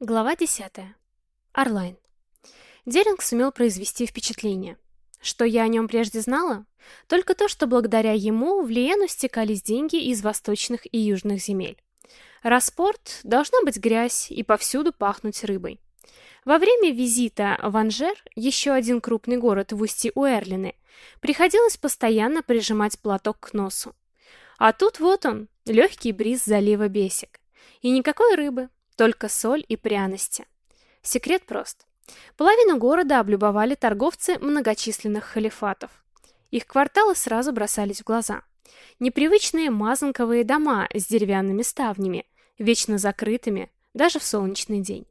Глава 10. Орлайн. Деринг сумел произвести впечатление. Что я о нем прежде знала? Только то, что благодаря ему в Лиену стекались деньги из восточных и южных земель. Распорт должна быть грязь и повсюду пахнуть рыбой. Во время визита в Анжер, еще один крупный город в устье Уэрлины, приходилось постоянно прижимать платок к носу. А тут вот он, легкий бриз залива Бесик. И никакой рыбы, только соль и пряности. Секрет прост. Половину города облюбовали торговцы многочисленных халифатов. Их кварталы сразу бросались в глаза. Непривычные мазанковые дома с деревянными ставнями, вечно закрытыми, даже в солнечный день.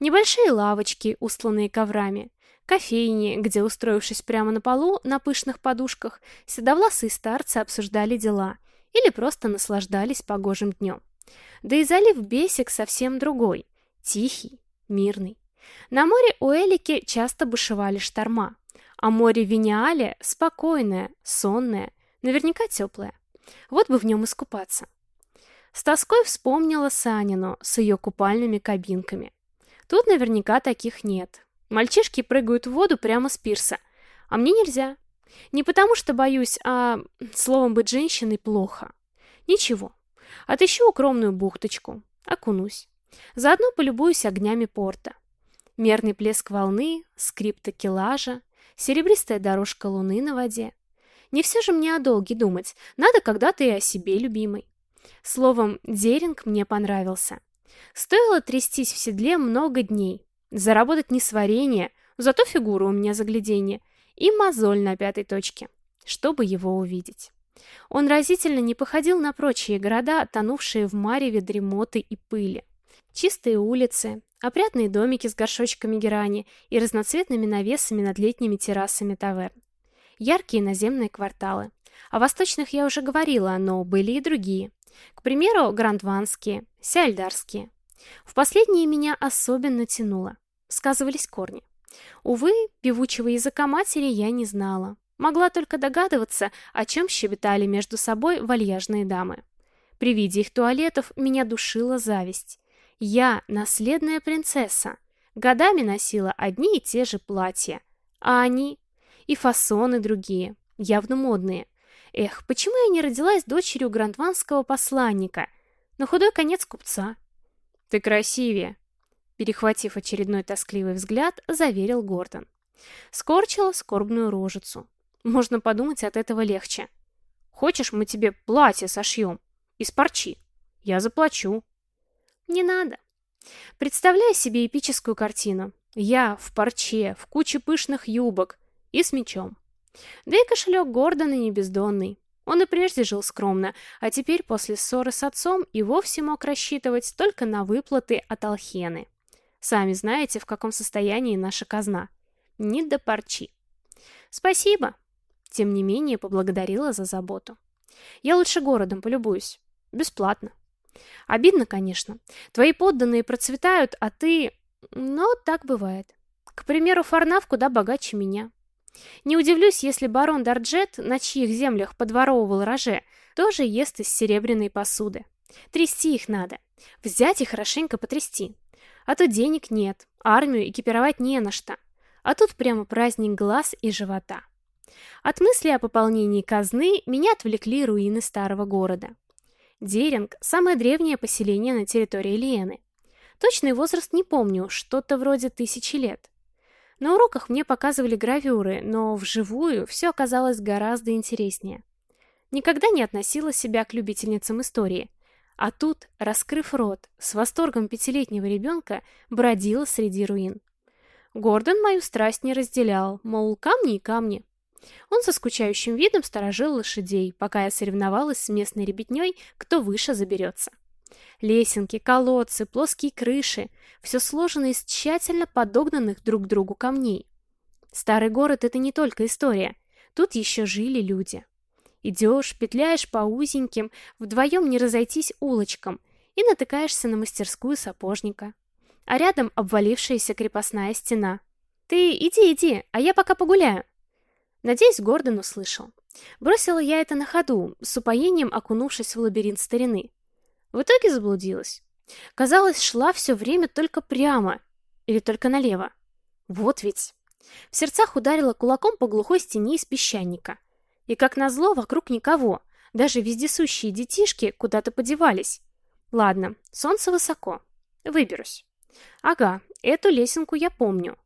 Небольшие лавочки, устланные коврами, кофейни, где, устроившись прямо на полу на пышных подушках, седовласые старцы обсуждали дела или просто наслаждались погожим днем. Да и залив Бесик совсем другой, тихий, мирный. На море Уэлике часто бушевали шторма, а море Виниале спокойное, сонное, наверняка теплое. Вот бы в нем искупаться. С тоской вспомнила Санину с ее купальными кабинками. Тут наверняка таких нет. Мальчишки прыгают в воду прямо с пирса, а мне нельзя. Не потому что боюсь, а словом быть женщиной плохо. Ничего, Отыщу укромную бухточку, окунусь. Заодно полюбуюсь огнями порта. Мерный плеск волны, скрип такелажа, серебристая дорожка луны на воде. Не все же мне о долге думать, надо когда-то и о себе, любимой. Словом, Деринг мне понравился. Стоило трястись в седле много дней, заработать несварение, зато фигура у меня загляденье, и мозоль на пятой точке, чтобы его увидеть. Он разительно не походил на прочие города, тонувшие в мареве дремоты и пыли. Чистые улицы, опрятные домики с горшочками герани и разноцветными навесами над летними террасами таверн. Яркие наземные кварталы. О восточных я уже говорила, но были и другие. К примеру, грандванские, сяльдарские. В последние меня особенно тянуло. Сказывались корни. Увы, певучего языка матери я не знала. Могла только догадываться, о чем щебетали между собой вальяжные дамы. При виде их туалетов меня душила зависть. Я наследная принцесса. Годами носила одни и те же платья. А они? И фасоны другие, явно модные. Эх, почему я не родилась дочерью грандванского посланника? На худой конец купца. Ты красивее. Перехватив очередной тоскливый взгляд, заверил Гордон. Скорчила скорбную рожицу. Можно подумать, от этого легче. Хочешь, мы тебе платье сошьем? Из парчи. Я заплачу. Не надо. Представляю себе эпическую картину. Я в парче, в куче пышных юбок и с мечом. Да и кошелек Гордона не бездонный. Он и прежде жил скромно, а теперь после ссоры с отцом и вовсе мог рассчитывать только на выплаты от Алхены. Сами знаете, в каком состоянии наша казна. Не до парчи. Спасибо, тем не менее, поблагодарила за заботу. Я лучше городом полюбуюсь. Бесплатно. Обидно, конечно. Твои подданные процветают, а ты... Но так бывает. К примеру, Фарнав куда богаче меня. Не удивлюсь, если барон Дарджет, на чьих землях подворовывал роже, тоже ест из серебряной посуды. Трясти их надо. Взять и хорошенько потрясти. А то денег нет, армию экипировать не на что. А тут прямо праздник глаз и живота. От мысли о пополнении казны меня отвлекли руины старого города. Деринг – самое древнее поселение на территории Лиены. Точный возраст не помню, что-то вроде тысячи лет. На уроках мне показывали гравюры, но вживую все оказалось гораздо интереснее. Никогда не относила себя к любительницам истории. А тут, раскрыв рот, с восторгом пятилетнего ребенка бродила среди руин. Гордон мою страсть не разделял, мол, камни и камни. Он со скучающим видом сторожил лошадей, пока я соревновалась с местной ребятней, кто выше заберется. Лесенки, колодцы, плоские крыши — все сложено из тщательно подогнанных друг к другу камней. Старый город — это не только история. Тут еще жили люди. Идешь, петляешь по узеньким, вдвоем не разойтись улочкам и натыкаешься на мастерскую сапожника. А рядом обвалившаяся крепостная стена. «Ты иди, иди, а я пока погуляю», Надеюсь, Гордон услышал. Бросила я это на ходу, с упоением окунувшись в лабиринт старины. В итоге заблудилась. Казалось, шла все время только прямо или только налево. Вот ведь. В сердцах ударила кулаком по глухой стене из песчаника. И как назло, вокруг никого. Даже вездесущие детишки куда-то подевались. Ладно, солнце высоко. Выберусь. Ага, эту лесенку я помню.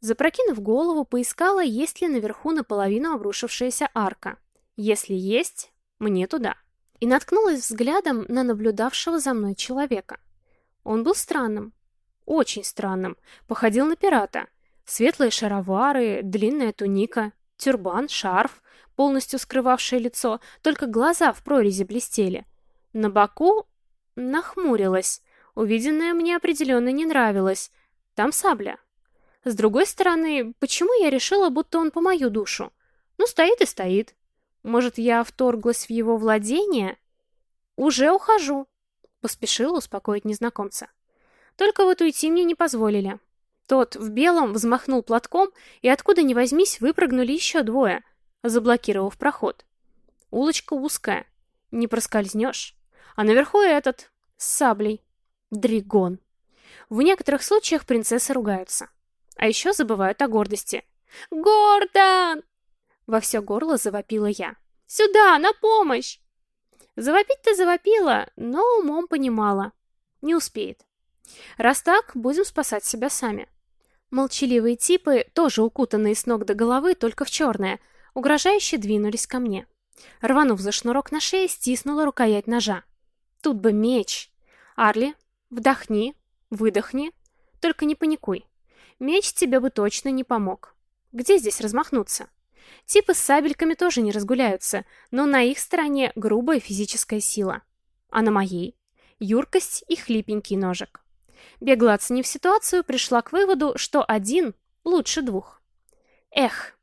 Запрокинув голову, поискала, есть ли наверху наполовину обрушившаяся арка. Если есть, мне туда. И наткнулась взглядом на наблюдавшего за мной человека. Он был странным. Очень странным. Походил на пирата. Светлые шаровары, длинная туника, тюрбан, шарф, полностью скрывавшее лицо, только глаза в прорези блестели. На боку нахмурилась. Увиденное мне определенно не нравилось. Там сабля. С другой стороны, почему я решила, будто он по мою душу? Ну, стоит и стоит. Может, я вторглась в его владение? Уже ухожу. Поспешила успокоить незнакомца. Только вот уйти мне не позволили. Тот в белом взмахнул платком, и откуда ни возьмись выпрыгнули еще двое, заблокировав проход. Улочка узкая, не проскользнешь. А наверху этот, с саблей. Дригон. В некоторых случаях принцессы ругаются. А еще забывают о гордости. «Гордон!» Во все горло завопила я. «Сюда, на помощь!» Завопить-то завопила, но умом понимала. Не успеет. Раз так, будем спасать себя сами. Молчаливые типы, тоже укутанные с ног до головы, только в черное, угрожающе двинулись ко мне. Рванув за шнурок на шее, стиснула рукоять ножа. Тут бы меч. Арли, вдохни, выдохни, только не паникуй. Меч тебе бы точно не помог. Где здесь размахнуться? Типы с сабельками тоже не разгуляются, но на их стороне грубая физическая сила. А на моей — юркость и хлипенький ножик. Бегло оценив ситуацию, пришла к выводу, что один лучше двух. Эх,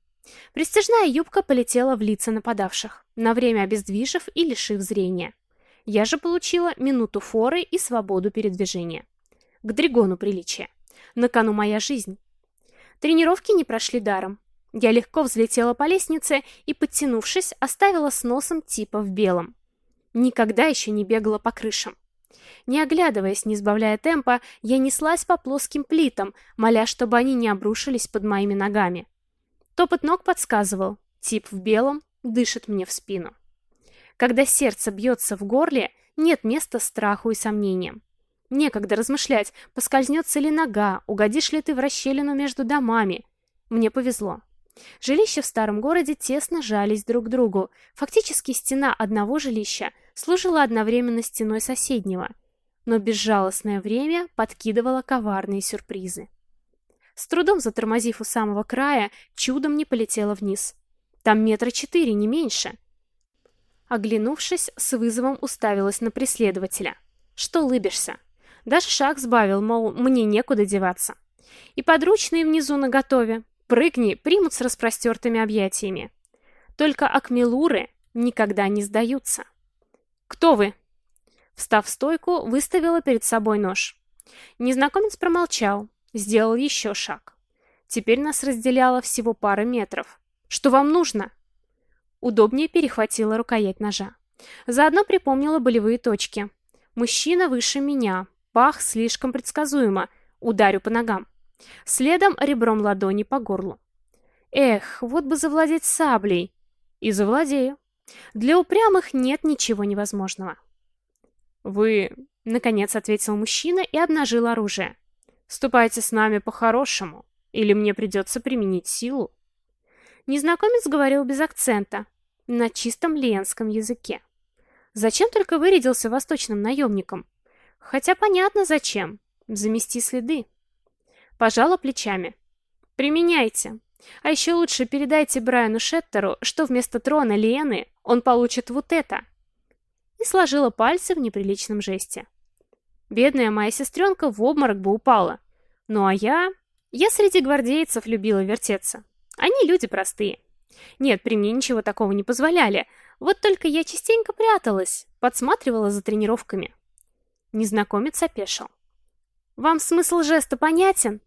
Престижная юбка полетела в лица нападавших, на время обездвижив и лишив зрения. Я же получила минуту форы и свободу передвижения. К Дригону приличия. На кону моя жизнь. Тренировки не прошли даром. Я легко взлетела по лестнице и, подтянувшись, оставила с носом типа в белом. Никогда еще не бегала по крышам. Не оглядываясь, не сбавляя темпа, я неслась по плоским плитам, моля, чтобы они не обрушились под моими ногами. Топот ног подсказывал, тип в белом дышит мне в спину. Когда сердце бьется в горле, нет места страху и сомнениям. Некогда размышлять, поскользнется ли нога, угодишь ли ты в расщелину между домами. Мне повезло. Жилища в старом городе тесно жались друг к другу. Фактически стена одного жилища служила одновременно стеной соседнего. Но безжалостное время подкидывало коварные сюрпризы. С трудом затормозив у самого края, чудом не полетела вниз. Там метра четыре, не меньше. Оглянувшись, с вызовом уставилась на преследователя. Что улыбишься? Даже шаг сбавил, мол, мне некуда деваться. И подручные внизу наготове. Прыгни, примут с распростертыми объятиями. Только акмелуры никогда не сдаются. «Кто вы?» Встав в стойку, выставила перед собой нож. Незнакомец промолчал, сделал еще шаг. Теперь нас разделяло всего пара метров. «Что вам нужно?» Удобнее перехватила рукоять ножа. Заодно припомнила болевые точки. Мужчина выше меня, пах слишком предсказуемо, ударю по ногам. Следом ребром ладони по горлу. Эх, вот бы завладеть саблей. И завладею. Для упрямых нет ничего невозможного. «Вы...» — наконец ответил мужчина и обнажил оружие. «Ступайте с нами по-хорошему, или мне придется применить силу». Незнакомец говорил без акцента, на чистом ленском языке. Зачем только вырядился восточным наемником? Хотя понятно зачем. Замести следы. Пожала плечами. Применяйте. А еще лучше передайте Брайану Шеттеру, что вместо трона Лены он получит вот это. И сложила пальцы в неприличном жесте. Бедная моя сестренка в обморок бы упала. Ну а я... Я среди гвардейцев любила вертеться. Они люди простые. Нет, при мне ничего такого не позволяли. Вот только я частенько пряталась, подсматривала за тренировками. Незнакомец опешил. «Вам смысл жеста понятен?»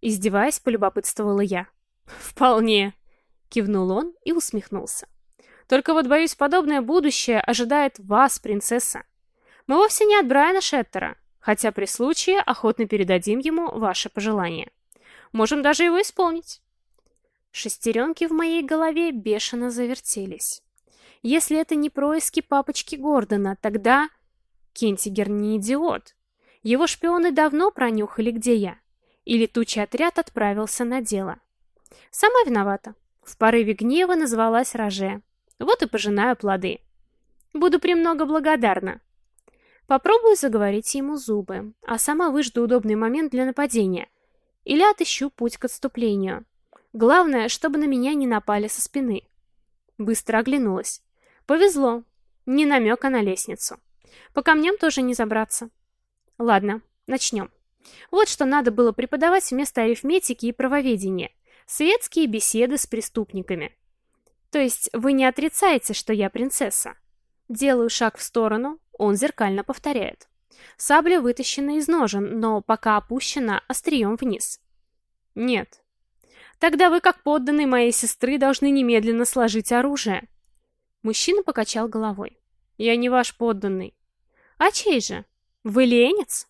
Издеваясь, полюбопытствовала я. «Вполне», — кивнул он и усмехнулся. «Только вот, боюсь, подобное будущее ожидает вас, принцесса. Мы вовсе не от Брайана Шеттера. хотя при случае охотно передадим ему ваше пожелание. Можем даже его исполнить. Шестеренки в моей голове бешено завертелись. Если это не происки папочки Гордона, тогда... Кентигер не идиот. Его шпионы давно пронюхали, где я. И летучий отряд отправился на дело. Сама виновата. В порыве гнева назвалась Роже. Вот и пожинаю плоды. Буду премного благодарна. Попробую заговорить ему зубы, а сама выжду удобный момент для нападения. Или отыщу путь к отступлению. Главное, чтобы на меня не напали со спины. Быстро оглянулась. Повезло. Не намека на лестницу. По камням тоже не забраться. Ладно, начнем. Вот что надо было преподавать вместо арифметики и правоведения. Светские беседы с преступниками. То есть вы не отрицаете, что я принцесса? Делаю шаг в сторону, он зеркально повторяет. Сабля вытащена из ножен, но пока опущена острием вниз. Нет, Тогда вы, как подданный моей сестры, должны немедленно сложить оружие. Мужчина покачал головой. Я не ваш подданный. А чей же? Вы ленец?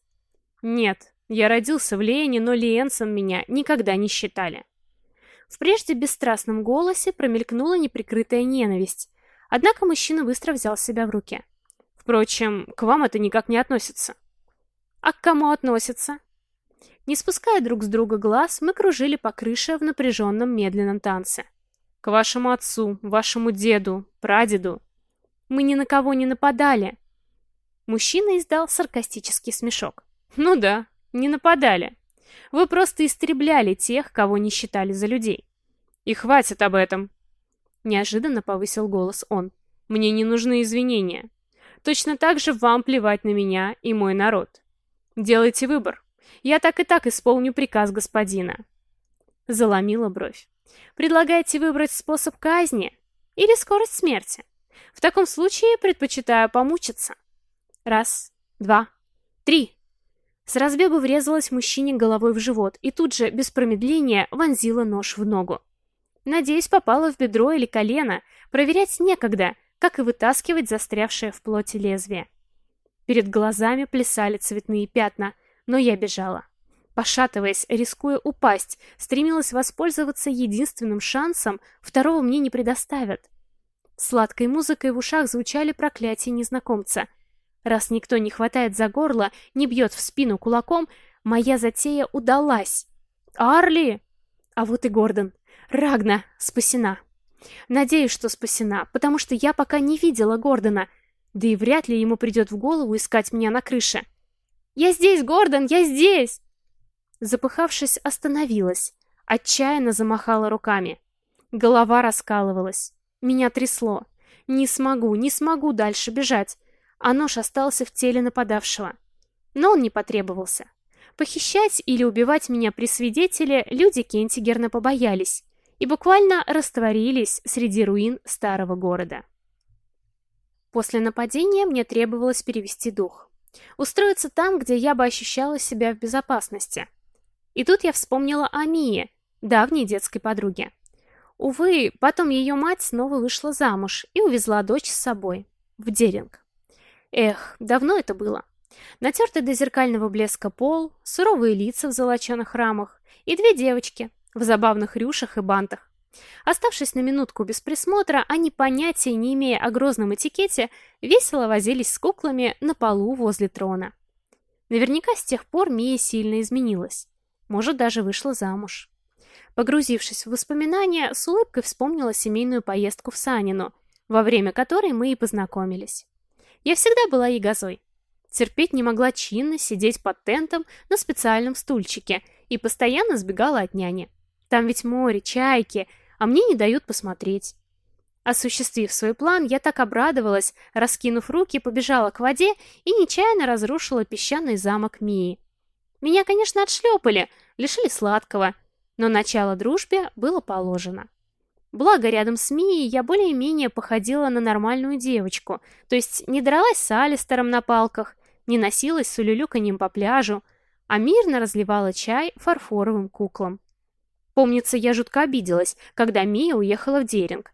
Нет, я родился в Лене, но ленцем меня никогда не считали. В прежде бесстрастном голосе промелькнула неприкрытая ненависть. Однако мужчина быстро взял себя в руки. Впрочем, к вам это никак не относится. А к кому относится? Не спуская друг с друга глаз, мы кружили по крыше в напряженном медленном танце. К вашему отцу, вашему деду, прадеду. Мы ни на кого не нападали. Мужчина издал саркастический смешок. Ну да, не нападали. Вы просто истребляли тех, кого не считали за людей. И хватит об этом. Неожиданно повысил голос он. Мне не нужны извинения. Точно так же вам плевать на меня и мой народ. Делайте выбор. Я так и так исполню приказ господина. Заломила бровь. Предлагаете выбрать способ казни или скорость смерти? В таком случае предпочитаю помучиться. Раз, два, три. С разбега врезалась мужчине головой в живот и тут же, без промедления, вонзила нож в ногу. Надеюсь, попала в бедро или колено. Проверять некогда, как и вытаскивать застрявшее в плоти лезвие. Перед глазами плясали цветные пятна, но я бежала. Пошатываясь, рискуя упасть, стремилась воспользоваться единственным шансом, второго мне не предоставят. Сладкой музыкой в ушах звучали проклятия незнакомца. Раз никто не хватает за горло, не бьет в спину кулаком, моя затея удалась. Арли! А вот и Гордон. Рагна спасена. Надеюсь, что спасена, потому что я пока не видела Гордона, да и вряд ли ему придет в голову искать меня на крыше. «Я здесь, Гордон, я здесь!» Запыхавшись, остановилась. Отчаянно замахала руками. Голова раскалывалась. Меня трясло. Не смогу, не смогу дальше бежать. А нож остался в теле нападавшего. Но он не потребовался. Похищать или убивать меня при свидетеле люди Кентигерна побоялись и буквально растворились среди руин старого города. После нападения мне требовалось перевести дух. Устроиться там, где я бы ощущала себя в безопасности. И тут я вспомнила о Мии, давней детской подруге. Увы, потом ее мать снова вышла замуж и увезла дочь с собой, в Деринг. Эх, давно это было. Натертый до зеркального блеска пол, суровые лица в золоченых рамах и две девочки в забавных рюшах и бантах. Оставшись на минутку без присмотра, они, понятия не имея о грозном этикете, весело возились с куклами на полу возле трона. Наверняка с тех пор Мия сильно изменилась. Может, даже вышла замуж. Погрузившись в воспоминания, с улыбкой вспомнила семейную поездку в Санину, во время которой мы и познакомились. Я всегда была ягозой. Терпеть не могла чинно сидеть под тентом на специальном стульчике и постоянно сбегала от няни. Там ведь море, чайки, а мне не дают посмотреть. Осуществив свой план, я так обрадовалась, раскинув руки, побежала к воде и нечаянно разрушила песчаный замок Мии. Меня, конечно, отшлепали, лишили сладкого, но начало дружбе было положено. Благо, рядом с Мией я более-менее походила на нормальную девочку, то есть не дралась с Алистером на палках, не носилась с улюлюканьем по пляжу, а мирно разливала чай фарфоровым куклам. Помнится, я жутко обиделась, когда Мия уехала в Деринг.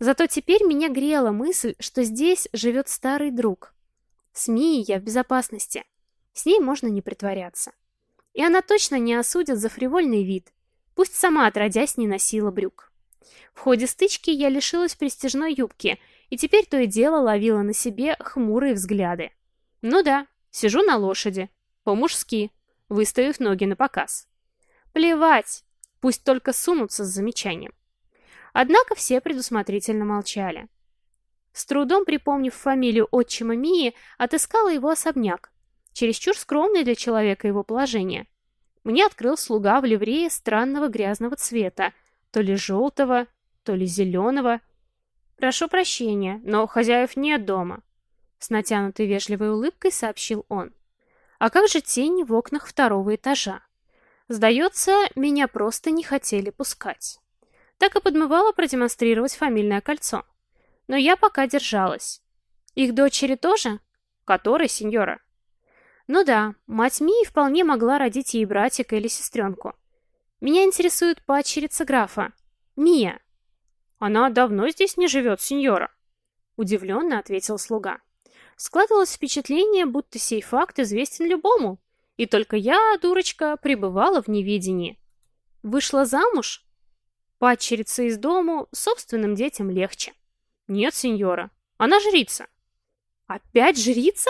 Зато теперь меня грела мысль, что здесь живет старый друг. С Мией я в безопасности. С ней можно не притворяться. И она точно не осудит за фривольный вид, пусть сама отродясь не носила брюк. В ходе стычки я лишилась престижной юбки и теперь то и дело ловила на себе хмурые взгляды. Ну да, сижу на лошади, по-мужски, выставив ноги на показ. Плевать, пусть только сунутся с замечанием. Однако все предусмотрительно молчали. С трудом припомнив фамилию отчима Мии, отыскала его особняк, чересчур скромный для человека его положение. Мне открыл слуга в ливрее странного грязного цвета, то ли желтого, то ли зеленого. «Прошу прощения, но хозяев нет дома», — с натянутой вежливой улыбкой сообщил он. «А как же тени в окнах второго этажа? Сдается, меня просто не хотели пускать». Так и подмывала продемонстрировать фамильное кольцо. Но я пока держалась. Их дочери тоже? Которой, сеньора? Ну да, мать Мии вполне могла родить ей братика или сестренку. Меня интересует падчерица графа. Мия. Она давно здесь не живет, сеньора. Удивленно ответил слуга. Складывалось впечатление, будто сей факт известен любому. И только я, дурочка, пребывала в неведении. Вышла замуж? Падчерица из дому собственным детям легче. Нет, сеньора, она жрица. Опять жрица?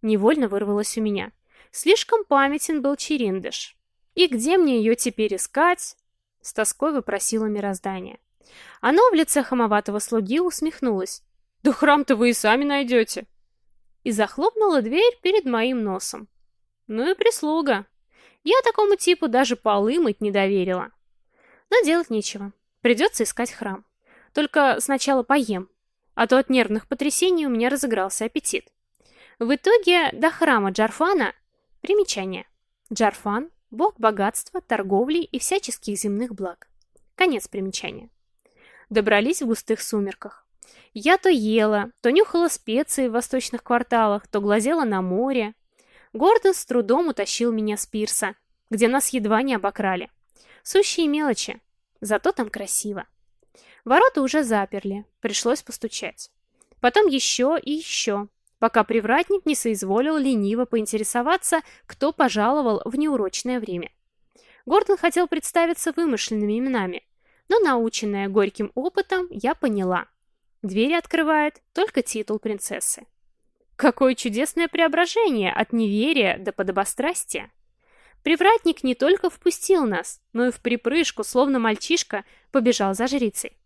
Невольно вырвалось у меня. Слишком памятен был Чериндыш. И где мне ее теперь искать? С тоской вопросила мироздание. Оно в лице хамоватого слуги усмехнулось. «Да храм-то вы и сами найдете!» И захлопнула дверь перед моим носом. Ну и прислуга. Я такому типу даже полы мыть не доверила. Но делать нечего. Придется искать храм. Только сначала поем, а то от нервных потрясений у меня разыгрался аппетит. В итоге до храма Джарфана примечание. Джарфан – бог богатства, торговли и всяческих земных благ. Конец примечания. Добрались в густых сумерках. Я то ела, то нюхала специи в восточных кварталах, то глазела на море. Гордон с трудом утащил меня с пирса, где нас едва не обокрали. Сущие мелочи, зато там красиво. Ворота уже заперли, пришлось постучать. Потом еще и еще, пока привратник не соизволил лениво поинтересоваться, кто пожаловал в неурочное время. Гордон хотел представиться вымышленными именами, но, наученная горьким опытом, я поняла. Двери открывает только титул принцессы. Какое чудесное преображение от неверия до подобострастия! Привратник не только впустил нас, но и в припрыжку, словно мальчишка, побежал за жрицей.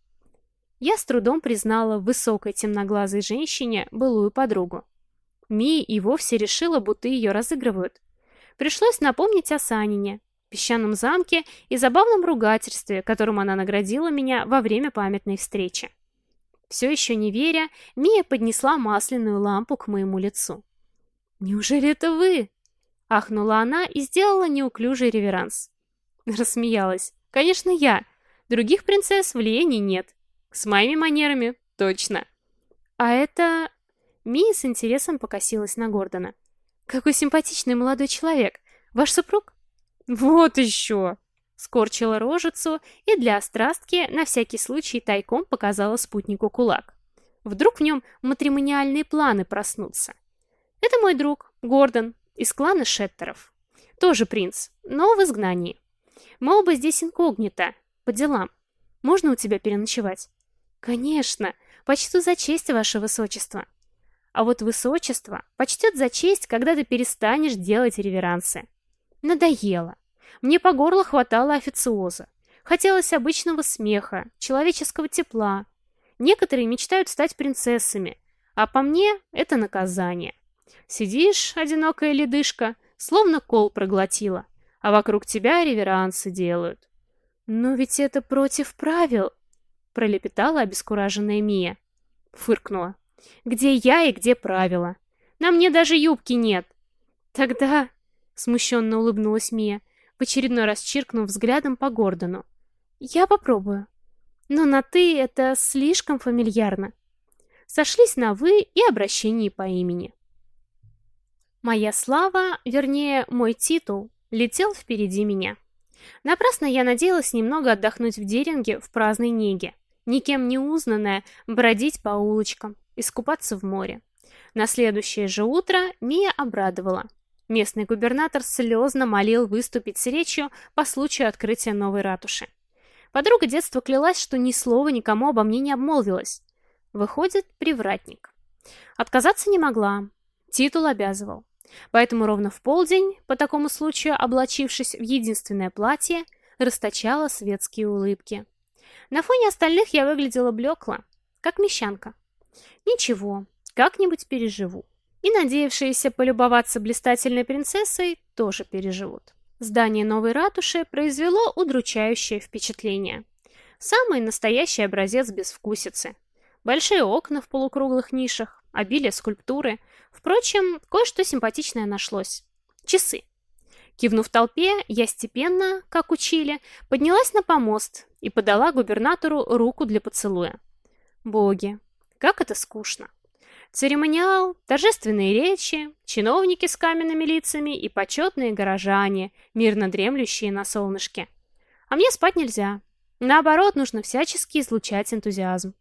Я с трудом признала в высокой темноглазой женщине былую подругу. Мия и вовсе решила, будто ее разыгрывают. Пришлось напомнить о Санине, песчаном замке и забавном ругательстве, которым она наградила меня во время памятной встречи. Все еще не веря, Мия поднесла масляную лампу к моему лицу. «Неужели это вы?» Ахнула она и сделала неуклюжий реверанс. Рассмеялась. «Конечно, я. Других принцесс в Лиене нет. С моими манерами точно». «А это...» Мия с интересом покосилась на Гордона. «Какой симпатичный молодой человек. Ваш супруг?» «Вот еще!» Скорчила рожицу и для острастки на всякий случай тайком показала спутнику кулак. Вдруг в нем матримониальные планы проснутся. «Это мой друг, Гордон, из клана Шеттеров. Тоже принц, но в изгнании. Мы оба здесь инкогнито, по делам. Можно у тебя переночевать? Конечно, почту за честь, ваше высочество. А вот высочество почтет за честь, когда ты перестанешь делать реверансы. Надоело. Мне по горло хватало официоза. Хотелось обычного смеха, человеческого тепла. Некоторые мечтают стать принцессами, а по мне это наказание. Сидишь, одинокая ледышка, словно кол проглотила, а вокруг тебя реверансы делают. «Но ведь это против правил!» — пролепетала обескураженная Мия. Фыркнула. «Где я и где правила? На мне даже юбки нет!» «Тогда...» — смущенно улыбнулась Мия, в очередной раз чиркнув взглядом по Гордону. «Я попробую. Но на «ты» это слишком фамильярно». Сошлись на «вы» и обращении по имени. Моя слава, вернее, мой титул, летел впереди меня. Напрасно я надеялась немного отдохнуть в Деринге в праздной неге, никем не узнанная, бродить по улочкам, искупаться в море. На следующее же утро Мия обрадовала. Местный губернатор слезно молил выступить с речью по случаю открытия новой ратуши. Подруга детства клялась, что ни слова никому обо мне не обмолвилась. Выходит, привратник. Отказаться не могла. Титул обязывал. Поэтому ровно в полдень, по такому случаю облачившись в единственное платье, расточала светские улыбки. На фоне остальных я выглядела блекло, как мещанка. Ничего, как-нибудь переживу. И надеявшиеся полюбоваться блистательной принцессой тоже переживут. Здание новой ратуши произвело удручающее впечатление. Самый настоящий образец безвкусицы. Большие окна в полукруглых нишах, обилие скульптуры. Впрочем, кое-что симпатичное нашлось. Часы. Кивнув толпе, я степенно, как учили, поднялась на помост и подала губернатору руку для поцелуя. Боги, как это скучно. Церемониал, торжественные речи, чиновники с каменными лицами и почетные горожане, мирно дремлющие на солнышке. А мне спать нельзя. Наоборот, нужно всячески излучать энтузиазм.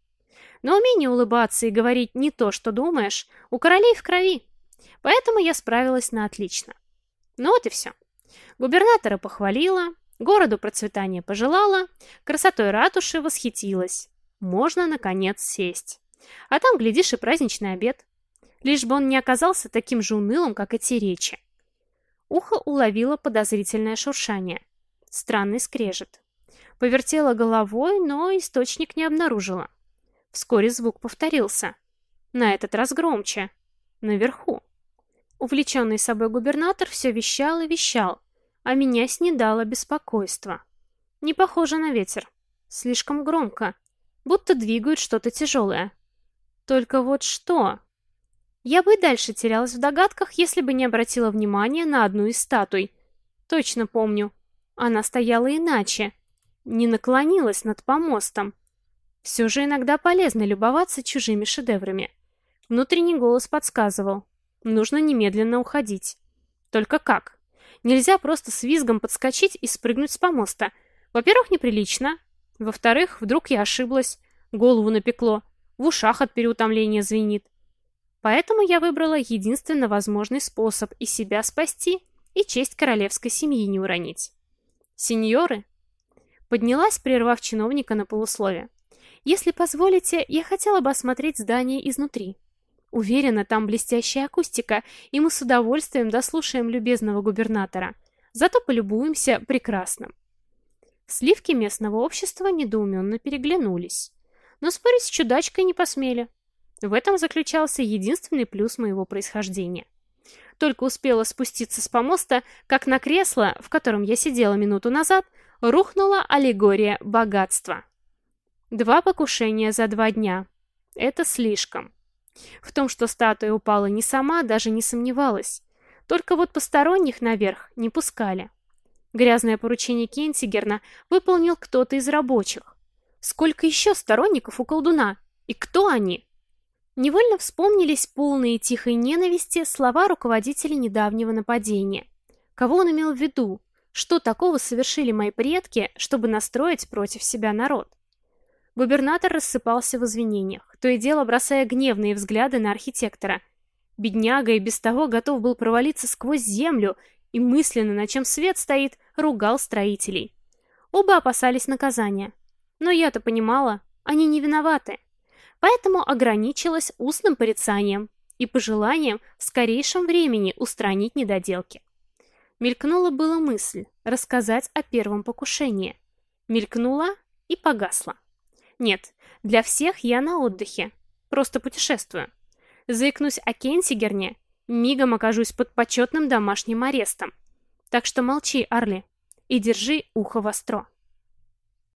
Но умение улыбаться и говорить не то, что думаешь, у королей в крови. Поэтому я справилась на отлично. Ну вот и все. Губернатора похвалила, городу процветания пожелала, красотой ратуши восхитилась. Можно, наконец, сесть. А там, глядишь, и праздничный обед. Лишь бы он не оказался таким же унылым, как эти речи. Ухо уловило подозрительное шуршание. Странный скрежет. Повертела головой, но источник не обнаружила. Вскоре звук повторился. На этот раз громче. Наверху. Увлеченный собой губернатор все вещал и вещал, а меня снедало беспокойство. Не похоже на ветер. Слишком громко. Будто двигают что-то тяжелое. Только вот что? Я бы и дальше терялась в догадках, если бы не обратила внимания на одну из статуй. Точно помню. Она стояла иначе. Не наклонилась над помостом. Все же иногда полезно любоваться чужими шедеврами. Внутренний голос подсказывал. Нужно немедленно уходить. Только как? Нельзя просто с визгом подскочить и спрыгнуть с помоста. Во-первых, неприлично. Во-вторых, вдруг я ошиблась. Голову напекло в ушах от переутомления звенит. Поэтому я выбрала единственно возможный способ и себя спасти, и честь королевской семьи не уронить. Сеньоры? Поднялась, прервав чиновника на полусловие. Если позволите, я хотела бы осмотреть здание изнутри. Уверена, там блестящая акустика, и мы с удовольствием дослушаем любезного губернатора. Зато полюбуемся прекрасным. Сливки местного общества недоуменно переглянулись но спорить с чудачкой не посмели. В этом заключался единственный плюс моего происхождения. Только успела спуститься с помоста, как на кресло, в котором я сидела минуту назад, рухнула аллегория богатства. Два покушения за два дня. Это слишком. В том, что статуя упала не сама, даже не сомневалась. Только вот посторонних наверх не пускали. Грязное поручение Кентигерна выполнил кто-то из рабочих. Сколько еще сторонников у колдуна? И кто они? Невольно вспомнились полные тихой ненависти слова руководителя недавнего нападения. Кого он имел в виду? Что такого совершили мои предки, чтобы настроить против себя народ? Губернатор рассыпался в извинениях, то и дело бросая гневные взгляды на архитектора. Бедняга и без того готов был провалиться сквозь землю и мысленно, на чем свет стоит, ругал строителей. Оба опасались наказания. Но я-то понимала, они не виноваты. Поэтому ограничилась устным порицанием и пожеланием в скорейшем времени устранить недоделки. Мелькнула была мысль рассказать о первом покушении. Мелькнула и погасла. Нет, для всех я на отдыхе. Просто путешествую. Заикнусь о Кенсигерне, мигом окажусь под почетным домашним арестом. Так что молчи, Арли, и держи ухо востро.